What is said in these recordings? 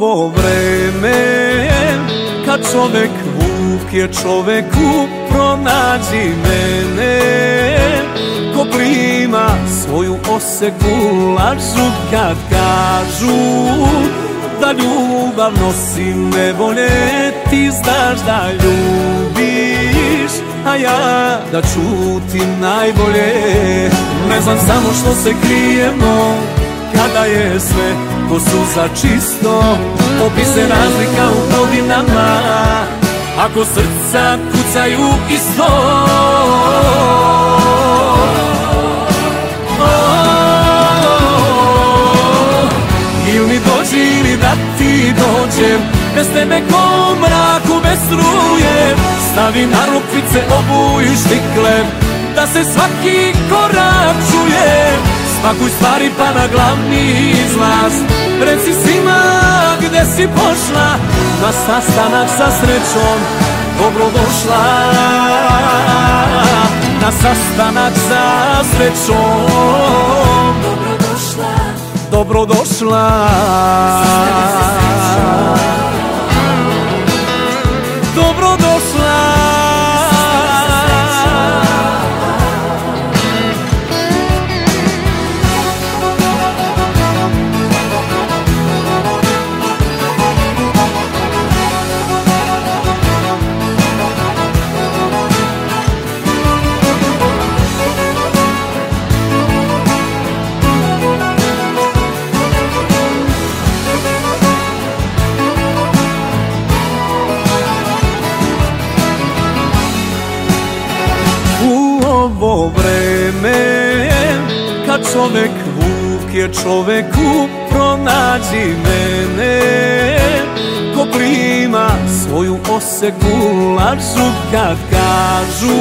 ovo vreme. Kad čovek vuk je čoveku pronađi mene. Ko prima svoju oseku lažu kad kažu Da ljubav nosi nevolje. Ti znaš da ljubiš A ja da čutim najbolje. Ne znam samo što se krijemo Kada je sve ko suza čisto Opi se razlika u godinama Ako srca kucaju isto Ili mi dođi ili da ti dođem Bez tebe ko mraku bez Stavim na rukvice obu i štikle Da se svaki korak čuje Spakuj stvari pa na glavni izlaz. Reci svima gde si pošla Na sastanak sa srećom Dobrodošla. Na sastanak sa srećom Dobrodošla. Dobrodošla ovo vreme Kad čovek vuk je čoveku pronađi mene. Ko prima svoju oseku lažu kad kažu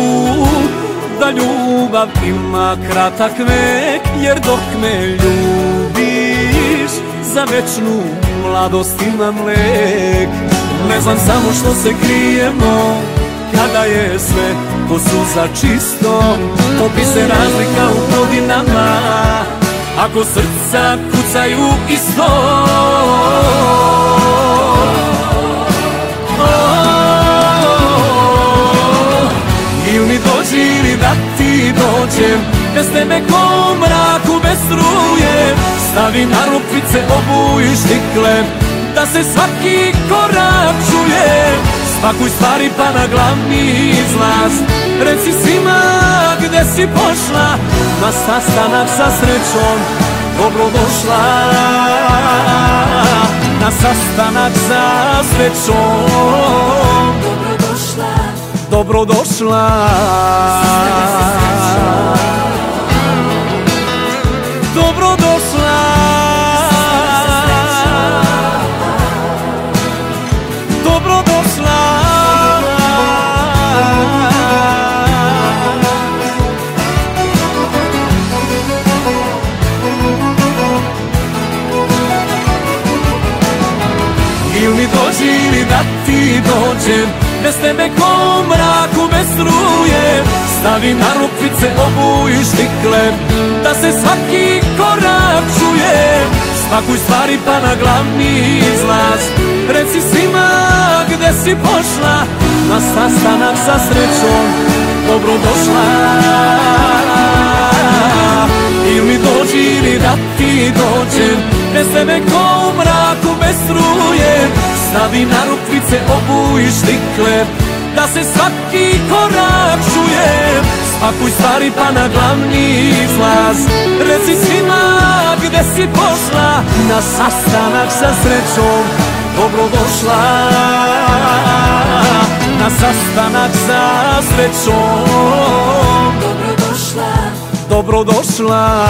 Da ljubav ima kratak vek Jer dok me ljubiš Za večnu mladost imam lek. Ne znam samo što se krijemo kada je sve ko suza čisto Topi se razlika u godinama. Ako srca kucaju isto. Ili mi dođi ili da ti Bez tebe ko mraku bez struje. Stavim na rukvice obu i štikle Da se svaki korak čuje Spakuj stvari pa na glavni izlaz. Reci svima gde si pošla Na sastanak sa srećom Dobrodošla. Na sastanak sa srećom Dobrodošla. Dobrodošla ti dođem Bez tebe ko mraku bez struje. Stavim na rukvice obu i štikle Da se svaki korak čuje. Spakuj stvari pa na glavni izlaz. Reci svima gde si pošla Na sastanak sa srećom Dobrodošla Ili dođi ili da ti dođem Bez tebe ko u mraku bez struje Stavim na rukvice obu i štikle Da se svaki korak čuje. Spakuj stvari pa na glavni izlaz Reci svima gde si pošla Na sastanak sa srećom Dobrodošla Na sastanak sa srećom Dobrodošla Dobrodošla